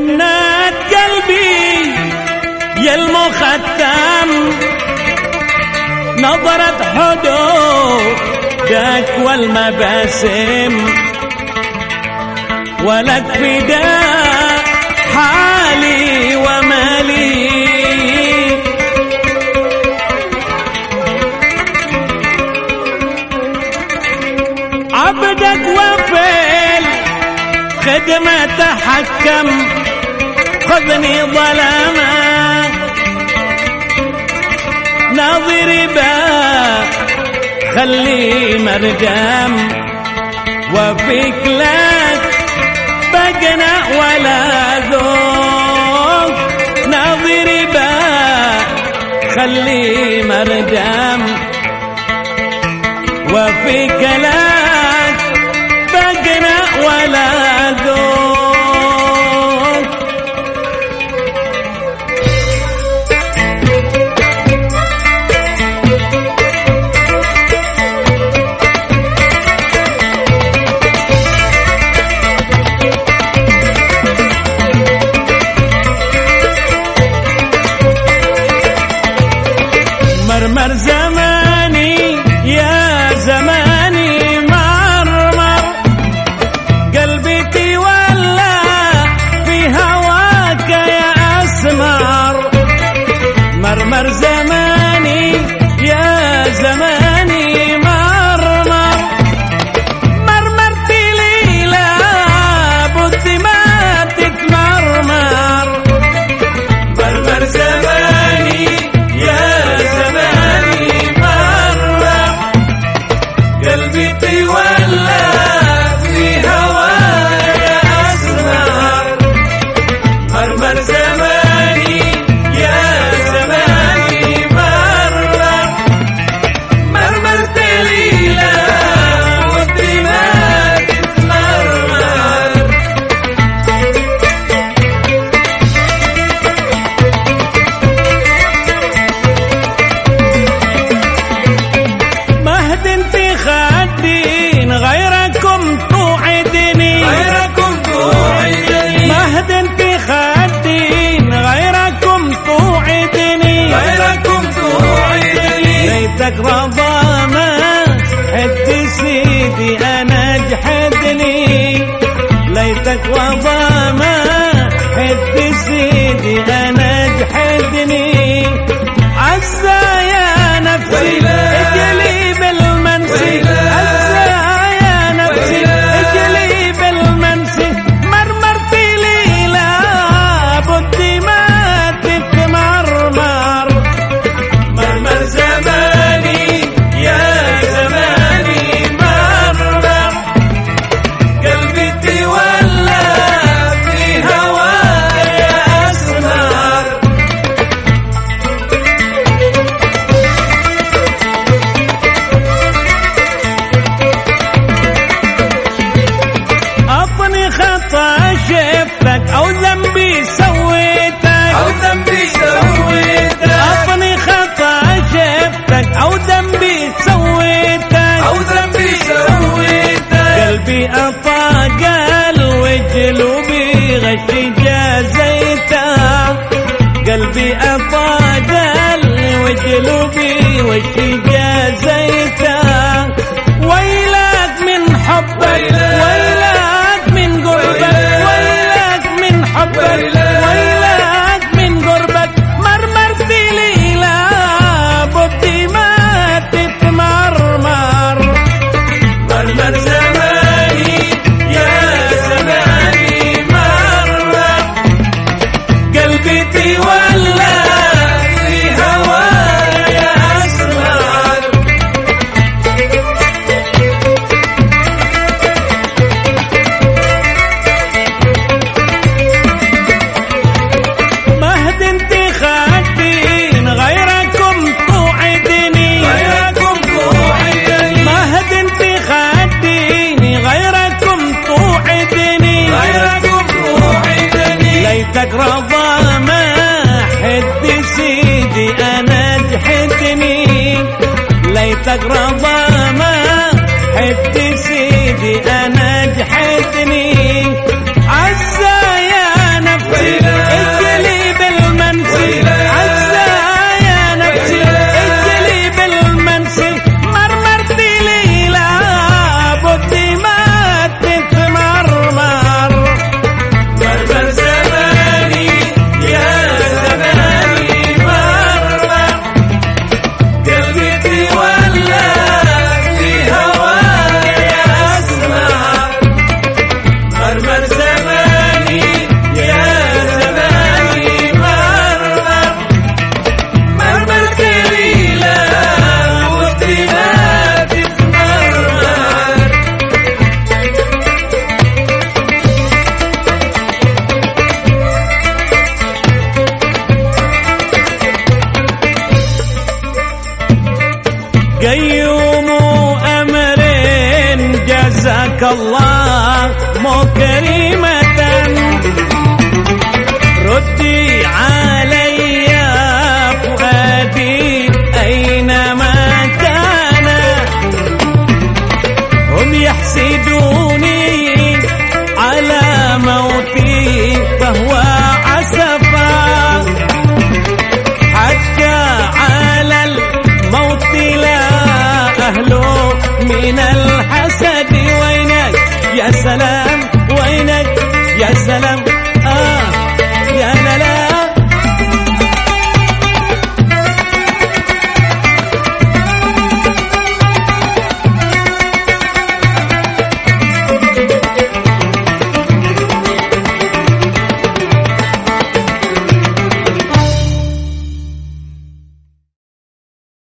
منات قلبي يا المختم. نظرت حدودك والمباسم. ولك فداء حالي ومالي. عبدك وفيل خدمة تحكم. خذني ظلامك ناظري با خلي مرجم وفيك لك بقنا ولا ذوق. ناظري با خلي مرجم وفيك لك مرمر زماني يا زماني مرمر قلبي تولى في هواك يا أسمر مرمر زماني يا زماني مرمر سويتك. أو ذنبي شفتك سويتك. أو ذنبي سويته قلبي أطاقل وجلوبي غش جازيته قلبي جازيته ليتك رضا ما حد سيدي أنا جحدني جعلك الله مكرمة ردي علي فؤادي أينما كان. هم يحسدوني على موتي فهو عسفا. حتى على الموت لا أهله من الحسد. وينك يا سلام وينك يا سلام؟